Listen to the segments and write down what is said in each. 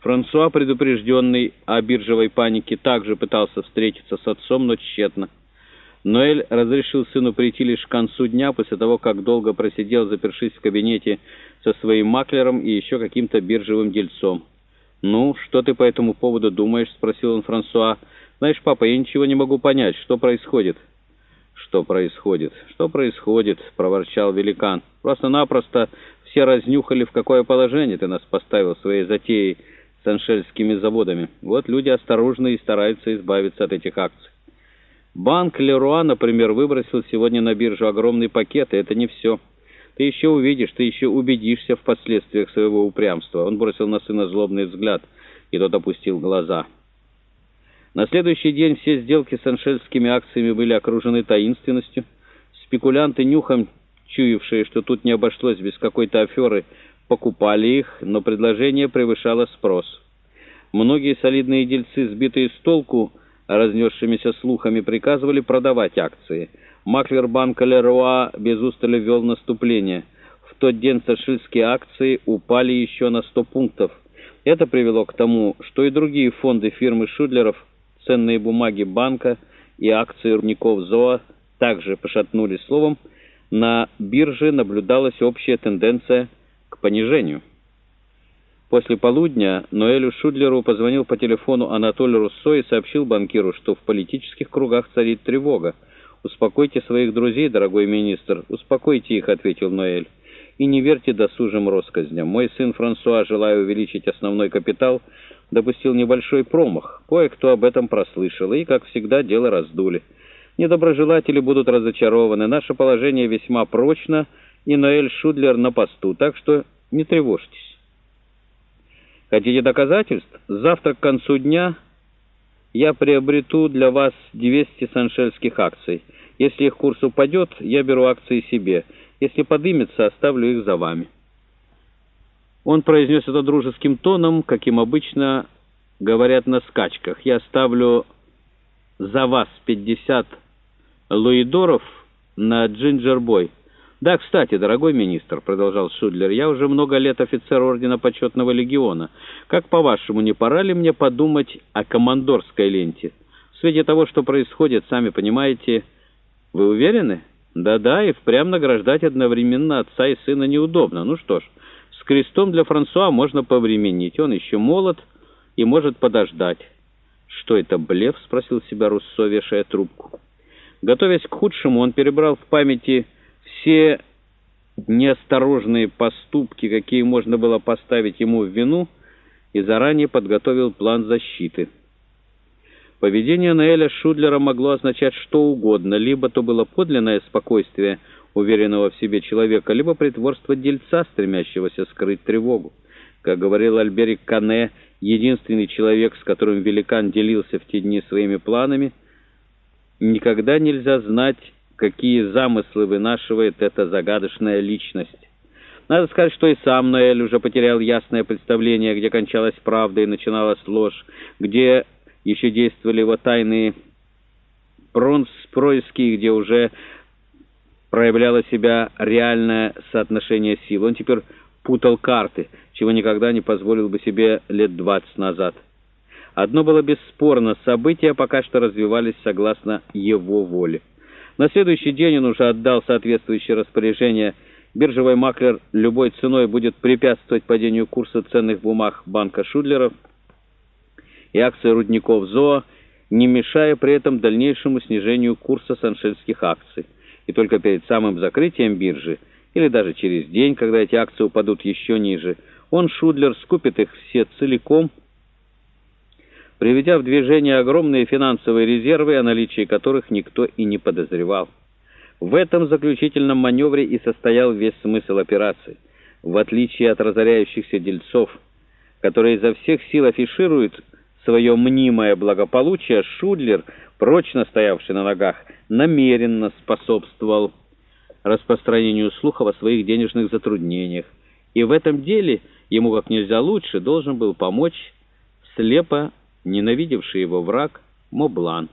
Франсуа, предупрежденный о биржевой панике, также пытался встретиться с отцом, но тщетно. Ноэль разрешил сыну прийти лишь к концу дня, после того, как долго просидел, запершись в кабинете со своим маклером и еще каким-то биржевым дельцом. «Ну, что ты по этому поводу думаешь?» — спросил он Франсуа. «Знаешь, папа, я ничего не могу понять. Что происходит?» «Что происходит? Что происходит?» — проворчал великан. «Просто-напросто все разнюхали, в какое положение ты нас поставил своей затеей с аншельскими заводами. Вот люди осторожны и стараются избавиться от этих акций. Банк Леруа, например, выбросил сегодня на биржу огромный пакет, и это не все. Ты еще увидишь, ты еще убедишься в последствиях своего упрямства. Он бросил на сына злобный взгляд, и тот опустил глаза. На следующий день все сделки с аншельскими акциями были окружены таинственностью. Спекулянты, нюхом чуявшие, что тут не обошлось без какой-то аферы, покупали их, но предложение превышало спрос. Многие солидные дельцы, сбитые с толку, разнесшимися слухами, приказывали продавать акции. Маклер банка Леруа без устали вел наступление. В тот день сашильские акции упали еще на 100 пунктов. Это привело к тому, что и другие фонды фирмы Шудлеров, ценные бумаги банка и акции рудников ЗОА также пошатнулись. Словом, на бирже наблюдалась общая тенденция к понижению. После полудня Ноэлю Шудлеру позвонил по телефону Анатолий Руссо и сообщил банкиру, что в политических кругах царит тревога. «Успокойте своих друзей, дорогой министр, успокойте их», — ответил Ноэль. «И не верьте досужим россказням. Мой сын Франсуа, желая увеличить основной капитал, допустил небольшой промах. Кое-кто об этом прослышал, и, как всегда, дело раздули. Недоброжелатели будут разочарованы. Наше положение весьма прочно, и Ноэль Шудлер на посту, так что не тревожьтесь». Хотите доказательств? Завтра к концу дня я приобрету для вас 200 саншельских акций. Если их курс упадет, я беру акции себе. Если подымется, оставлю их за вами». Он произнес это дружеским тоном, каким обычно говорят на скачках. «Я ставлю за вас 50 луидоров на джинджербой». «Да, кстати, дорогой министр», — продолжал Шудлер, — «я уже много лет офицер Ордена Почетного Легиона. Как, по-вашему, не пора ли мне подумать о командорской ленте? В свете того, что происходит, сами понимаете, вы уверены? Да-да, и впрямь награждать одновременно отца и сына неудобно. Ну что ж, с крестом для Франсуа можно повременить, он еще молод и может подождать». «Что это, блеф?» — спросил себя Руссо, вешая трубку. Готовясь к худшему, он перебрал в памяти все неосторожные поступки, какие можно было поставить ему в вину, и заранее подготовил план защиты. Поведение Наэля Шудлера могло означать что угодно, либо то было подлинное спокойствие уверенного в себе человека, либо притворство дельца, стремящегося скрыть тревогу. Как говорил Альберик Кане, единственный человек, с которым великан делился в те дни своими планами, никогда нельзя знать, какие замыслы вынашивает эта загадочная личность. Надо сказать, что и сам Ноэль уже потерял ясное представление, где кончалась правда и начиналась ложь, где еще действовали его тайные происки, где уже проявляло себя реальное соотношение сил. Он теперь путал карты, чего никогда не позволил бы себе лет двадцать назад. Одно было бесспорно, события пока что развивались согласно его воле. На следующий день он уже отдал соответствующее распоряжение. Биржевой маклер любой ценой будет препятствовать падению курса ценных бумаг банка Шудлеров и акций рудников ЗОА, не мешая при этом дальнейшему снижению курса саншельских акций. И только перед самым закрытием биржи, или даже через день, когда эти акции упадут еще ниже, он, Шудлер, скупит их все целиком – приведя в движение огромные финансовые резервы, о наличии которых никто и не подозревал. В этом заключительном маневре и состоял весь смысл операции. В отличие от разоряющихся дельцов, которые изо всех сил афишируют свое мнимое благополучие, Шудлер, прочно стоявший на ногах, намеренно способствовал распространению слухов о своих денежных затруднениях. И в этом деле ему как нельзя лучше должен был помочь слепо ненавидевший его враг Моблан.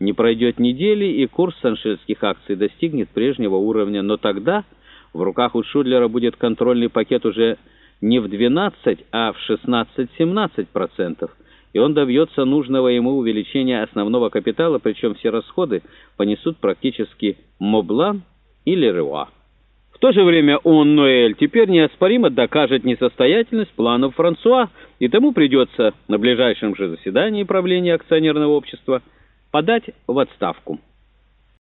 Не пройдет недели, и курс саншельских акций достигнет прежнего уровня, но тогда в руках у Шудлера будет контрольный пакет уже не в 12, а в 16-17%, и он добьется нужного ему увеличения основного капитала, причем все расходы понесут практически Моблан или Реуа. В то же время он, Ноэль, теперь неоспоримо докажет несостоятельность планов Франсуа, и тому придется на ближайшем же заседании правления акционерного общества подать в отставку.